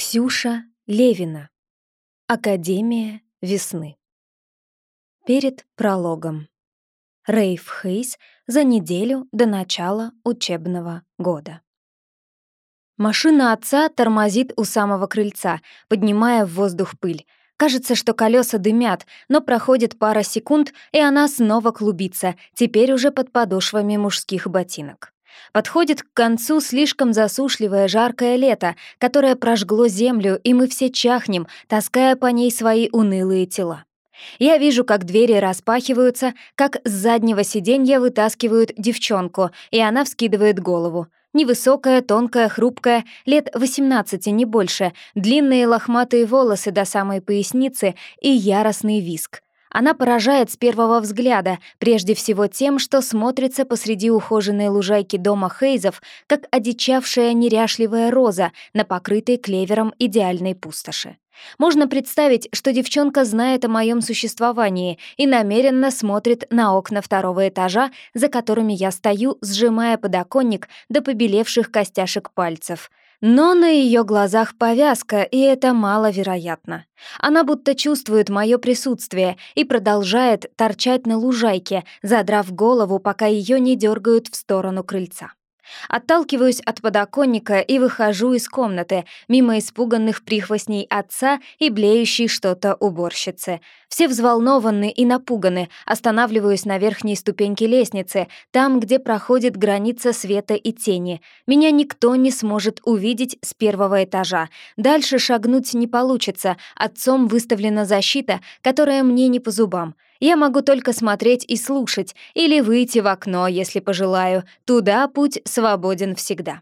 Ксюша Левина. Академия весны. Перед прологом. Рейв Хейс за неделю до начала учебного года. Машина отца тормозит у самого крыльца, поднимая в воздух пыль. Кажется, что колеса дымят, но проходит пара секунд, и она снова клубится, теперь уже под подошвами мужских ботинок. Подходит к концу слишком засушливое жаркое лето, которое прожгло землю, и мы все чахнем, таская по ней свои унылые тела. Я вижу, как двери распахиваются, как с заднего сиденья вытаскивают девчонку, и она вскидывает голову. Невысокая, тонкая, хрупкая, лет 18, не больше, длинные лохматые волосы до самой поясницы и яростный виск — она поражает с первого взгляда, прежде всего тем, что смотрится посреди ухоженной лужайки дома Хейзов, как одичавшая неряшливая роза на покрытой клевером идеальной пустоши. Можно представить, что девчонка знает о моем существовании и намеренно смотрит на окна второго этажа, за которыми я стою, сжимая подоконник до побелевших костяшек пальцев. Но на ее глазах повязка, и это маловероятно. Она будто чувствует мое присутствие и продолжает торчать на лужайке, задрав голову, пока ее не дергают в сторону крыльца. Отталкиваюсь от подоконника и выхожу из комнаты, мимо испуганных прихвостней отца и блеющей что-то уборщицы. Все взволнованы и напуганы, останавливаюсь на верхней ступеньке лестницы, там, где проходит граница света и тени. Меня никто не сможет увидеть с первого этажа. Дальше шагнуть не получится, отцом выставлена защита, которая мне не по зубам. Я могу только смотреть и слушать, или выйти в окно, если пожелаю. Туда путь свободен всегда.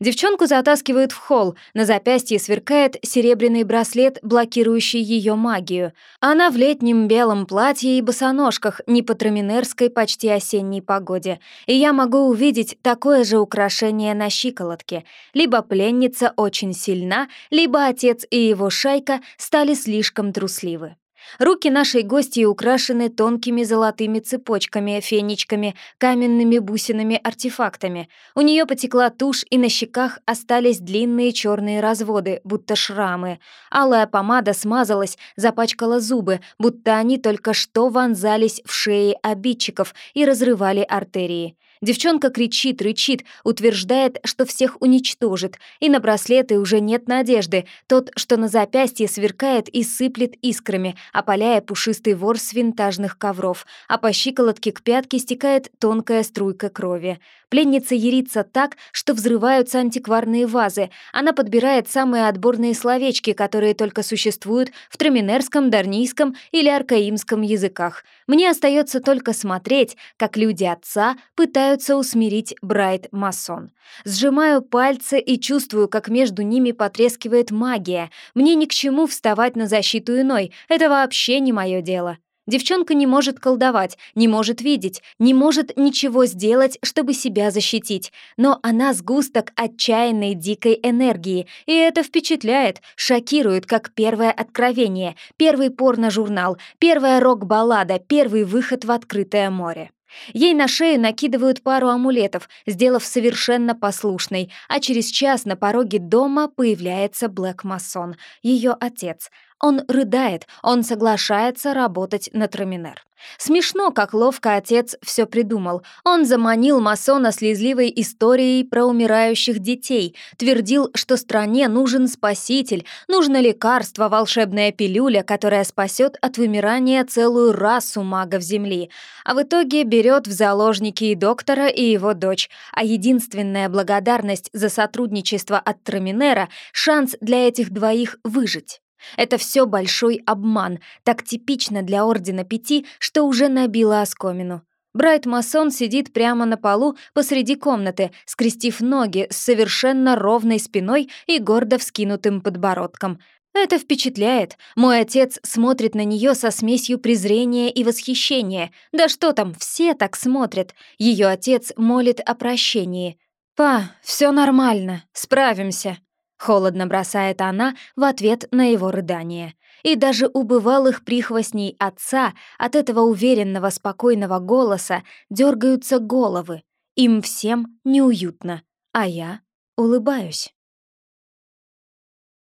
Девчонку затаскивают в холл, на запястье сверкает серебряный браслет, блокирующий ее магию. Она в летнем белом платье и босоножках, не по траминерской почти осенней погоде. И я могу увидеть такое же украшение на щиколотке. Либо пленница очень сильна, либо отец и его шайка стали слишком трусливы. Руки нашей гости украшены тонкими золотыми цепочками, фенечками, каменными бусинами-артефактами. У нее потекла тушь, и на щеках остались длинные черные разводы, будто шрамы. Алая помада смазалась, запачкала зубы, будто они только что вонзались в шеи обидчиков и разрывали артерии. Девчонка кричит, рычит, утверждает, что всех уничтожит, и на браслеты уже нет надежды. Тот, что на запястье сверкает и сыплет искрами, опаляя пушистый ворс винтажных ковров, а по щиколотке к пятке стекает тонкая струйка крови. Пленница ярится так, что взрываются антикварные вазы. Она подбирает самые отборные словечки, которые только существуют в траминерском, дарнийском или аркаимском языках. Мне остается только смотреть, как люди отца пытаются усмирить Брайт Масон. Сжимаю пальцы и чувствую, как между ними потрескивает магия. Мне ни к чему вставать на защиту иной, это вообще не мое дело. Девчонка не может колдовать, не может видеть, не может ничего сделать, чтобы себя защитить, но она сгусток отчаянной дикой энергии, и это впечатляет, шокирует, как первое откровение, первый порно-журнал, первая рок-баллада, первый выход в открытое море. Ей на шею накидывают пару амулетов, сделав совершенно послушной, а через час на пороге дома появляется Блэк Масон, ее отец. Он рыдает, он соглашается работать на Траминер. Смешно, как ловко отец все придумал. Он заманил масона слезливой историей про умирающих детей, твердил, что стране нужен спаситель, нужно лекарство, волшебная пилюля, которая спасет от вымирания целую расу магов Земли. А в итоге берет в заложники и доктора, и его дочь. А единственная благодарность за сотрудничество от Траминера — шанс для этих двоих выжить. Это все большой обман, так типично для Ордена Пяти, что уже набило оскомину. Брайт-масон сидит прямо на полу посреди комнаты, скрестив ноги с совершенно ровной спиной и гордо вскинутым подбородком. Это впечатляет. Мой отец смотрит на нее со смесью презрения и восхищения. Да что там, все так смотрят. Ее отец молит о прощении. «Па, все нормально, справимся», Холодно бросает она в ответ на его рыдание. И даже у бывалых прихвостней отца от этого уверенного, спокойного голоса дергаются головы. Им всем неуютно, а я улыбаюсь.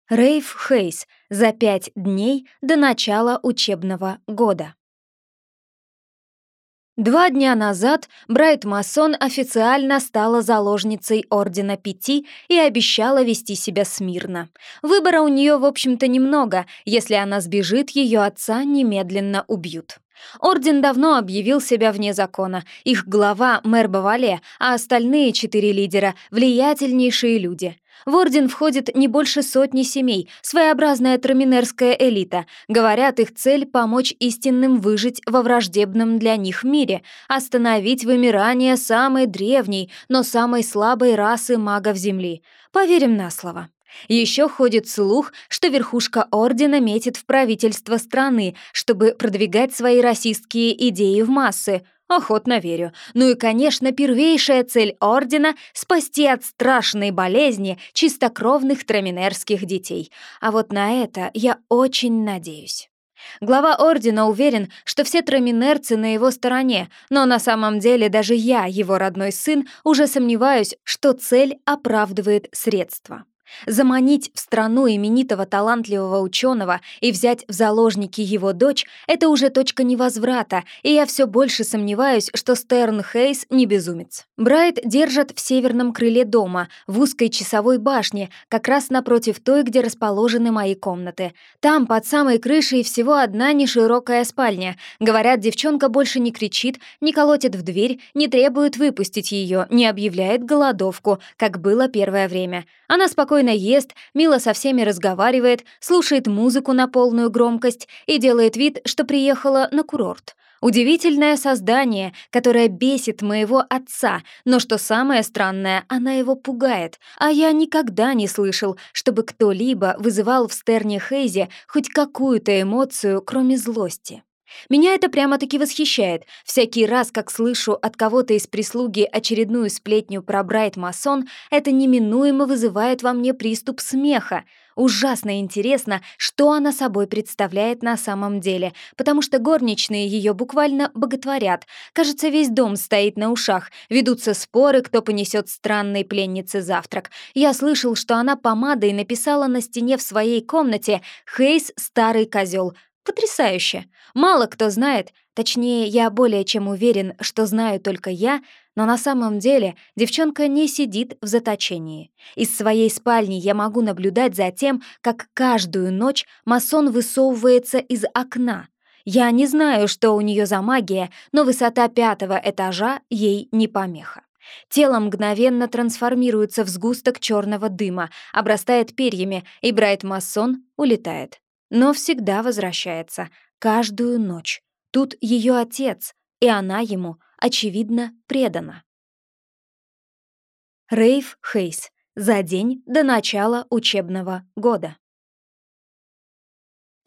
Рейв Хейс за пять дней до начала учебного года. Два дня назад Брайт Масон официально стала заложницей Ордена Пяти и обещала вести себя смирно. Выбора у нее, в общем-то, немного. Если она сбежит, ее отца немедленно убьют. Орден давно объявил себя вне закона. Их глава — мэр Бавале, а остальные четыре лидера — влиятельнейшие люди. В орден входит не больше сотни семей, своеобразная траминерская элита. Говорят, их цель — помочь истинным выжить во враждебном для них мире, остановить вымирание самой древней, но самой слабой расы магов Земли. Поверим на слово. Еще ходит слух, что верхушка ордена метит в правительство страны, чтобы продвигать свои расистские идеи в массы. Охотно верю. Ну и, конечно, первейшая цель ордена — спасти от страшной болезни чистокровных траминерских детей. А вот на это я очень надеюсь. Глава ордена уверен, что все траминерцы на его стороне, но на самом деле даже я, его родной сын, уже сомневаюсь, что цель оправдывает средства. Заманить в страну именитого талантливого ученого и взять в заложники его дочь — это уже точка невозврата, и я все больше сомневаюсь, что Стерн Хейс не безумец. Брайт держат в северном крыле дома, в узкой часовой башне, как раз напротив той, где расположены мои комнаты. Там, под самой крышей, всего одна неширокая спальня. Говорят, девчонка больше не кричит, не колотит в дверь, не требует выпустить ее, не объявляет голодовку, как было первое время. Она спокойно спокойно ест, мило со всеми разговаривает, слушает музыку на полную громкость и делает вид, что приехала на курорт. Удивительное создание, которое бесит моего отца, но что самое странное, она его пугает. А я никогда не слышал, чтобы кто-либо вызывал в Стерне Хейзе хоть какую-то эмоцию, кроме злости. Меня это прямо-таки восхищает. Всякий раз, как слышу от кого-то из прислуги очередную сплетню про Брайт Масон, это неминуемо вызывает во мне приступ смеха. Ужасно интересно, что она собой представляет на самом деле, потому что горничные ее буквально боготворят. Кажется, весь дом стоит на ушах, ведутся споры, кто понесет странной пленнице завтрак. Я слышал, что она помадой написала на стене в своей комнате «Хейс — старый козел», Потрясающе! Мало кто знает, точнее, я более чем уверен, что знаю только я, но на самом деле девчонка не сидит в заточении. Из своей спальни я могу наблюдать за тем, как каждую ночь масон высовывается из окна. Я не знаю, что у нее за магия, но высота пятого этажа ей не помеха. Тело мгновенно трансформируется в сгусток черного дыма, обрастает перьями, и Брайт-масон улетает но всегда возвращается, каждую ночь. Тут ее отец, и она ему, очевидно, предана. Рейв Хейс. За день до начала учебного года.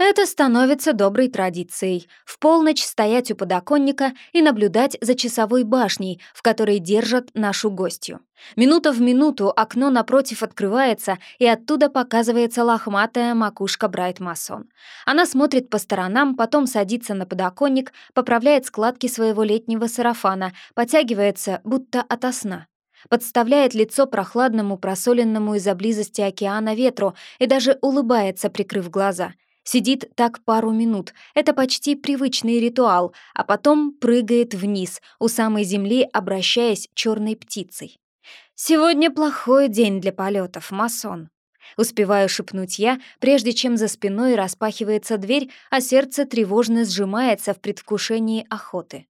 Это становится доброй традицией — в полночь стоять у подоконника и наблюдать за часовой башней, в которой держат нашу гостью. Минута в минуту окно напротив открывается, и оттуда показывается лохматая макушка Брайт Масон. Она смотрит по сторонам, потом садится на подоконник, поправляет складки своего летнего сарафана, потягивается, будто ото сна подставляет лицо прохладному, просоленному из-за близости океана ветру и даже улыбается, прикрыв глаза. Сидит так пару минут, это почти привычный ритуал, а потом прыгает вниз, у самой земли обращаясь черной птицей. «Сегодня плохой день для полетов, масон», Успеваю шепнуть я, прежде чем за спиной распахивается дверь, а сердце тревожно сжимается в предвкушении охоты.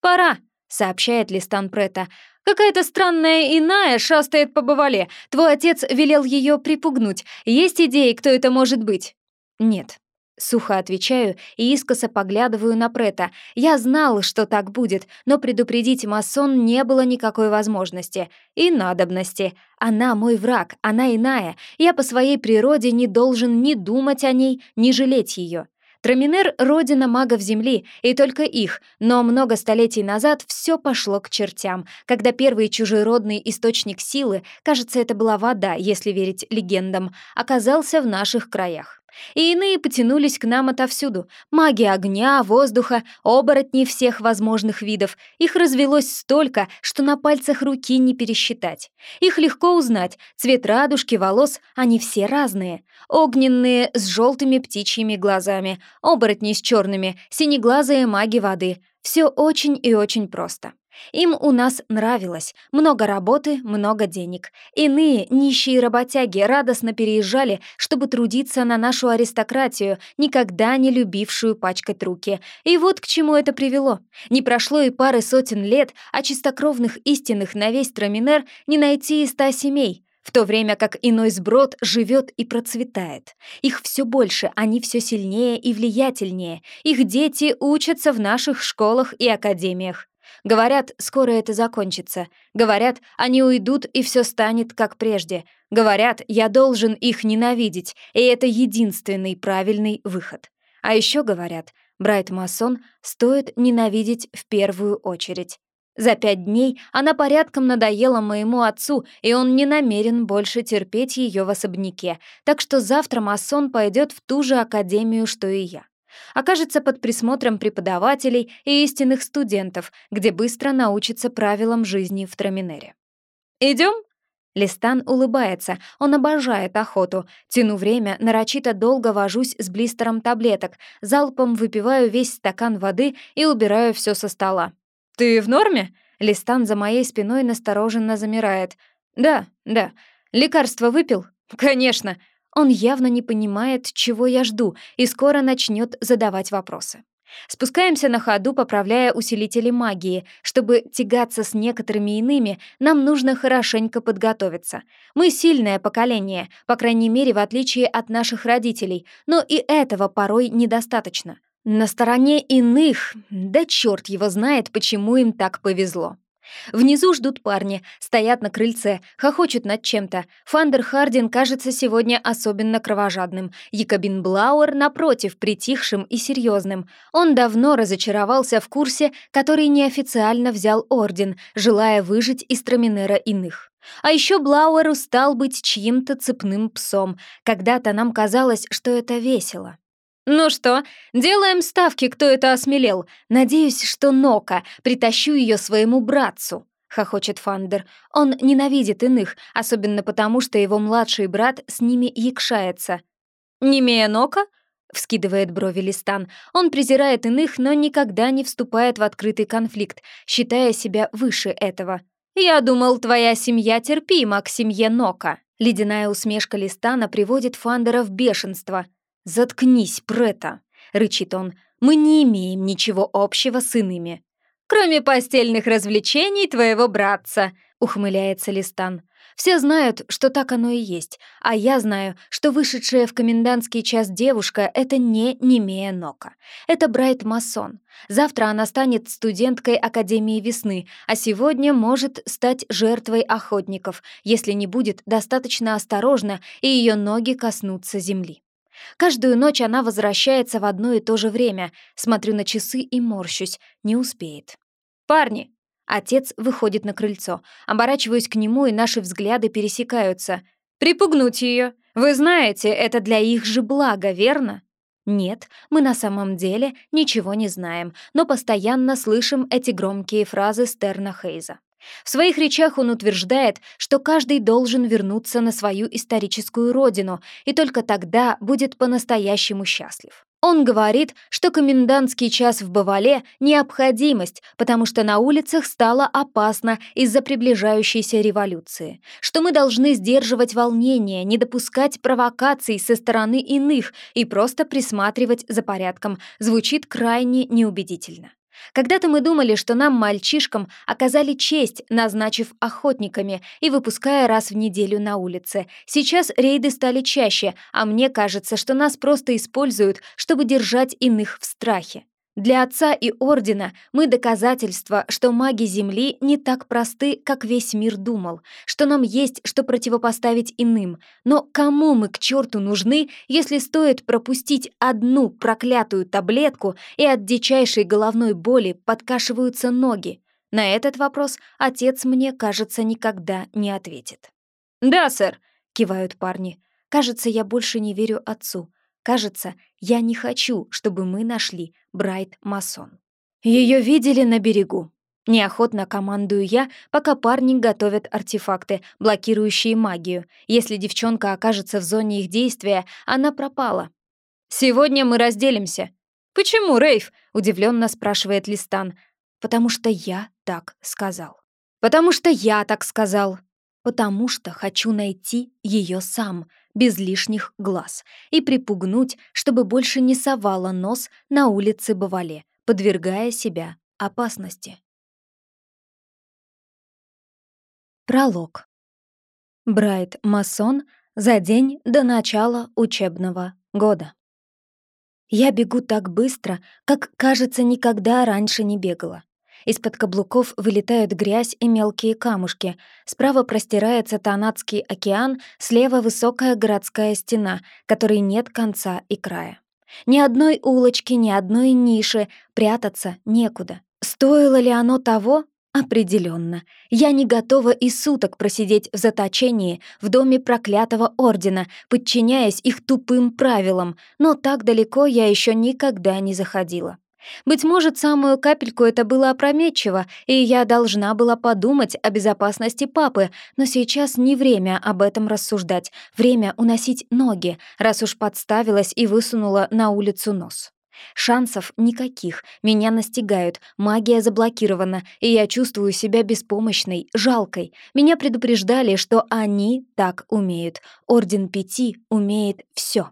«Пора!» — сообщает Листан Прета. «Какая-то странная иная шастает по бывале. Твой отец велел ее припугнуть. Есть идеи, кто это может быть?» «Нет». Сухо отвечаю и искоса поглядываю на Прета. Я знал, что так будет, но предупредить масон не было никакой возможности. И надобности. Она мой враг, она иная. Я по своей природе не должен ни думать о ней, ни жалеть ее. Траминер — родина магов Земли, и только их, но много столетий назад все пошло к чертям, когда первый чужеродный источник силы, кажется, это была вода, если верить легендам, оказался в наших краях. И иные потянулись к нам отовсюду. Маги огня, воздуха, оборотни всех возможных видов. Их развелось столько, что на пальцах руки не пересчитать. Их легко узнать. Цвет радужки, волос, они все разные. Огненные с желтыми птичьими глазами, оборотни с черными, синеглазые маги воды. Все очень и очень просто. Им у нас нравилось. Много работы, много денег. Иные нищие работяги радостно переезжали, чтобы трудиться на нашу аристократию, никогда не любившую пачкать руки. И вот к чему это привело. Не прошло и пары сотен лет, а чистокровных истинных на весь Траминер не найти и ста семей — в то время как иной сброд живет и процветает. Их все больше, они все сильнее и влиятельнее. Их дети учатся в наших школах и академиях. Говорят, скоро это закончится. Говорят, они уйдут, и все станет как прежде. Говорят, я должен их ненавидеть, и это единственный правильный выход. А еще говорят, Брайт Масон стоит ненавидеть в первую очередь. За пять дней она порядком надоела моему отцу, и он не намерен больше терпеть ее в особняке, так что завтра масон пойдет в ту же академию, что и я окажется под присмотром преподавателей и истинных студентов, где быстро научится правилам жизни в Траминере. «Идем?» Листан улыбается, он обожает охоту. Тяну время, нарочито долго вожусь с блистером таблеток, залпом выпиваю весь стакан воды и убираю все со стола. «Ты в норме?» Листан за моей спиной настороженно замирает. «Да, да. Лекарство выпил?» «Конечно. Он явно не понимает, чего я жду, и скоро начнет задавать вопросы. Спускаемся на ходу, поправляя усилители магии. Чтобы тягаться с некоторыми иными, нам нужно хорошенько подготовиться. Мы сильное поколение, по крайней мере, в отличие от наших родителей, но и этого порой недостаточно. На стороне иных, да черт его знает, почему им так повезло. Внизу ждут парни, стоят на крыльце, хохочут над чем-то. Фандер Хардин кажется сегодня особенно кровожадным. Якобин Блауэр, напротив, притихшим и серьезным. Он давно разочаровался в курсе, который неофициально взял Орден, желая выжить из Траминера иных. А еще Блауэр устал быть чьим-то цепным псом. Когда-то нам казалось, что это весело. «Ну что, делаем ставки, кто это осмелел. Надеюсь, что Нока. Притащу ее своему братцу», — хохочет Фандер. «Он ненавидит иных, особенно потому, что его младший брат с ними якшается». «Немея Нока?» — вскидывает брови Листан. Он презирает иных, но никогда не вступает в открытый конфликт, считая себя выше этого. «Я думал, твоя семья терпима к семье Нока». Ледяная усмешка Листана приводит Фандера в бешенство — «Заткнись, Прета!» — рычит он. «Мы не имеем ничего общего с иными». «Кроме постельных развлечений твоего братца», — ухмыляется Листан. «Все знают, что так оно и есть, а я знаю, что вышедшая в комендантский час девушка — это не Немея Нока. Это Брайт Масон. Завтра она станет студенткой Академии Весны, а сегодня может стать жертвой охотников, если не будет достаточно осторожна и ее ноги коснутся земли. Каждую ночь она возвращается в одно и то же время. Смотрю на часы и морщусь. Не успеет. «Парни!» Отец выходит на крыльцо. Оборачиваюсь к нему, и наши взгляды пересекаются. «Припугнуть ее! Вы знаете, это для их же блага, верно?» Нет, мы на самом деле ничего не знаем, но постоянно слышим эти громкие фразы Стерна Хейза. В своих речах он утверждает, что каждый должен вернуться на свою историческую родину, и только тогда будет по-настоящему счастлив. Он говорит, что комендантский час в Бавале — необходимость, потому что на улицах стало опасно из-за приближающейся революции, что мы должны сдерживать волнение, не допускать провокаций со стороны иных и просто присматривать за порядком, звучит крайне неубедительно. Когда-то мы думали, что нам, мальчишкам, оказали честь, назначив охотниками и выпуская раз в неделю на улице. Сейчас рейды стали чаще, а мне кажется, что нас просто используют, чтобы держать иных в страхе. Для отца и ордена мы доказательство, что маги Земли не так просты, как весь мир думал, что нам есть что противопоставить иным. Но кому мы к черту нужны, если стоит пропустить одну проклятую таблетку, и от дичайшей головной боли подкашиваются ноги? На этот вопрос отец, мне кажется, никогда не ответит. «Да, сэр», — кивают парни. «Кажется, я больше не верю отцу. Кажется, я не хочу, чтобы мы нашли Брайт Масон. Ее видели на берегу. Неохотно командую я, пока парни готовят артефакты, блокирующие магию. Если девчонка окажется в зоне их действия, она пропала. «Сегодня мы разделимся». «Почему, Рейв?» — удивленно спрашивает Листан. «Потому что я так сказал». «Потому что я так сказал». «Потому что хочу найти ее сам, без лишних глаз, и припугнуть, чтобы больше не совала нос на улице Бавале, подвергая себя опасности». Пролог. Брайт Масон за день до начала учебного года. Я бегу так быстро, как, кажется, никогда раньше не бегала. Из-под каблуков вылетают грязь и мелкие камушки. Справа простирается Танатский океан, слева высокая городская стена, которой нет конца и края. Ни одной улочки, ни одной ниши, прятаться некуда. Стоило ли оно того? Определенно, я не готова и суток просидеть в заточении в доме проклятого ордена, подчиняясь их тупым правилам, но так далеко я еще никогда не заходила. Быть может, самую капельку это было опрометчиво, и я должна была подумать о безопасности папы, но сейчас не время об этом рассуждать, время уносить ноги, раз уж подставилась и высунула на улицу нос. Шансов никаких, меня настигают, магия заблокирована, и я чувствую себя беспомощной, жалкой. Меня предупреждали, что они так умеют. Орден Пяти умеет все.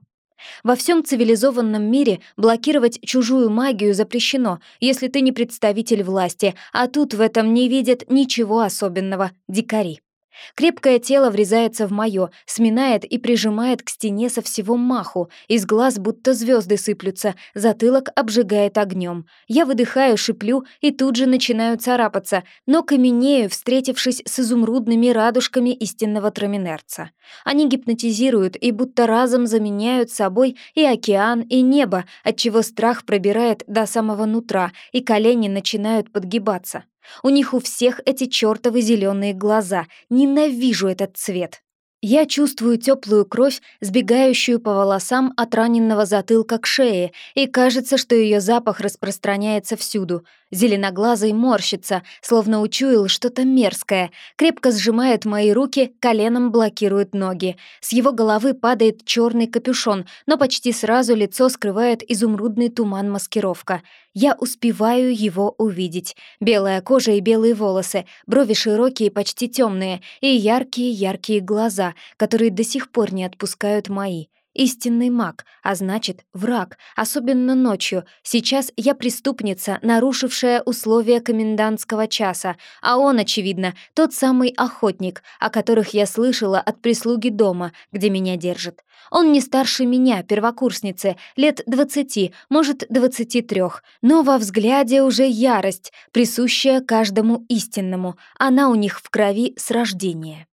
Во всем цивилизованном мире блокировать чужую магию запрещено, если ты не представитель власти, а тут в этом не видят ничего особенного дикари. Крепкое тело врезается в моё, сминает и прижимает к стене со всего маху. Из глаз будто звезды сыплются, затылок обжигает огнем. Я выдыхаю, шиплю и тут же начинаю царапаться, но каменею, встретившись с изумрудными радужками истинного траминерца. Они гипнотизируют и будто разом заменяют собой и океан, и небо, отчего страх пробирает до самого нутра, и колени начинают подгибаться. У них у всех эти чертовы зеленые глаза. Ненавижу этот цвет. Я чувствую теплую кровь, сбегающую по волосам от раненного затылка к шее, и кажется, что ее запах распространяется всюду. Зеленоглазый морщится, словно учуял что-то мерзкое, крепко сжимает мои руки, коленом блокирует ноги. С его головы падает черный капюшон, но почти сразу лицо скрывает изумрудный туман-маскировка. Я успеваю его увидеть. Белая кожа и белые волосы, брови широкие, почти темные, и яркие-яркие глаза, которые до сих пор не отпускают мои. Истинный маг, а значит, враг, особенно ночью. Сейчас я преступница, нарушившая условия комендантского часа, а он, очевидно, тот самый охотник, о которых я слышала от прислуги дома, где меня держат. Он не старше меня, первокурсницы, лет двадцати, может, двадцати трех, но во взгляде уже ярость, присущая каждому истинному, она у них в крови с рождения.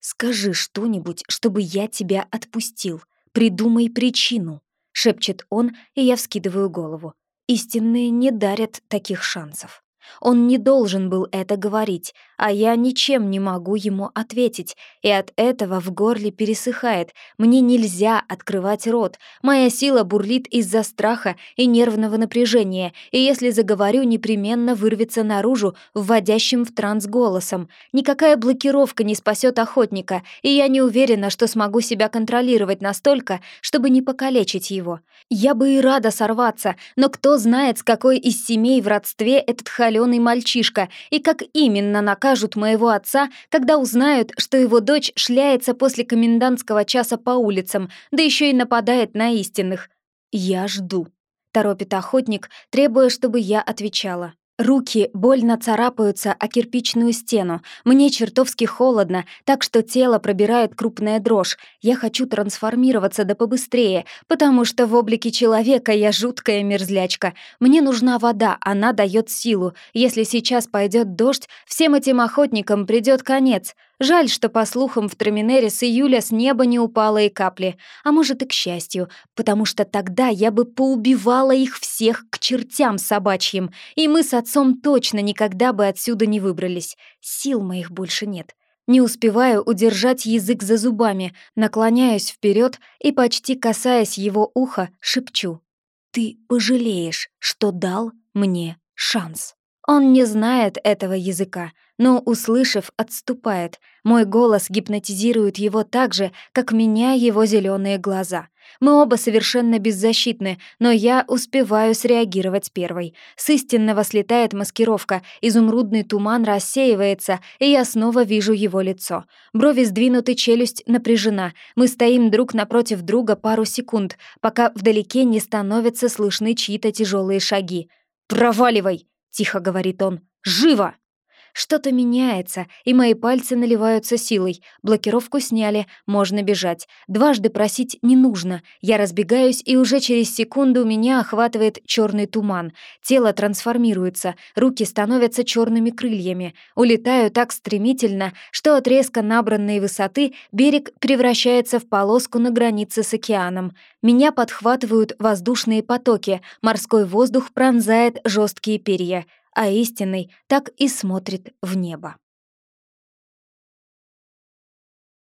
«Скажи что-нибудь, чтобы я тебя отпустил», «Придумай причину», — шепчет он, и я вскидываю голову. Истинные не дарят таких шансов. Он не должен был это говорить, а я ничем не могу ему ответить, и от этого в горле пересыхает. Мне нельзя открывать рот. Моя сила бурлит из-за страха и нервного напряжения, и если заговорю, непременно вырвется наружу вводящим в транс голосом. Никакая блокировка не спасет охотника, и я не уверена, что смогу себя контролировать настолько, чтобы не покалечить его. Я бы и рада сорваться, но кто знает, с какой из семей в родстве этот холеный мальчишка, и как именно накажут моего отца, когда узнают, что его дочь шляется после комендантского часа по улицам, да еще и нападает на истинных. Я жду. Торопит охотник, требуя, чтобы я отвечала. Руки больно царапаются о кирпичную стену. Мне чертовски холодно, так что тело пробирает крупная дрожь. Я хочу трансформироваться да побыстрее, потому что в облике человека я жуткая мерзлячка. Мне нужна вода, она дает силу. Если сейчас пойдет дождь, всем этим охотникам придет конец. Жаль, что, по слухам, в Траминере с июля с неба не упало и капли. А может, и к счастью, потому что тогда я бы поубивала их всех к чертям собачьим, и мы с отцом точно никогда бы отсюда не выбрались. Сил моих больше нет. Не успеваю удержать язык за зубами, наклоняюсь вперед и, почти касаясь его уха, шепчу. «Ты пожалеешь, что дал мне шанс». Он не знает этого языка, но, услышав, отступает. Мой голос гипнотизирует его так же, как меня его зеленые глаза. Мы оба совершенно беззащитны, но я успеваю среагировать первой. С истинного слетает маскировка, изумрудный туман рассеивается, и я снова вижу его лицо. Брови сдвинуты, челюсть напряжена. Мы стоим друг напротив друга пару секунд, пока вдалеке не становятся слышны чьи-то тяжелые шаги. «Проваливай!» — тихо говорит он. «Живо!» Что-то меняется, и мои пальцы наливаются силой. Блокировку сняли, можно бежать. Дважды просить не нужно. Я разбегаюсь, и уже через секунду меня охватывает черный туман. Тело трансформируется, руки становятся черными крыльями. Улетаю так стремительно, что от резко набранной высоты берег превращается в полоску на границе с океаном. Меня подхватывают воздушные потоки, морской воздух пронзает жесткие перья а истинный так и смотрит в небо.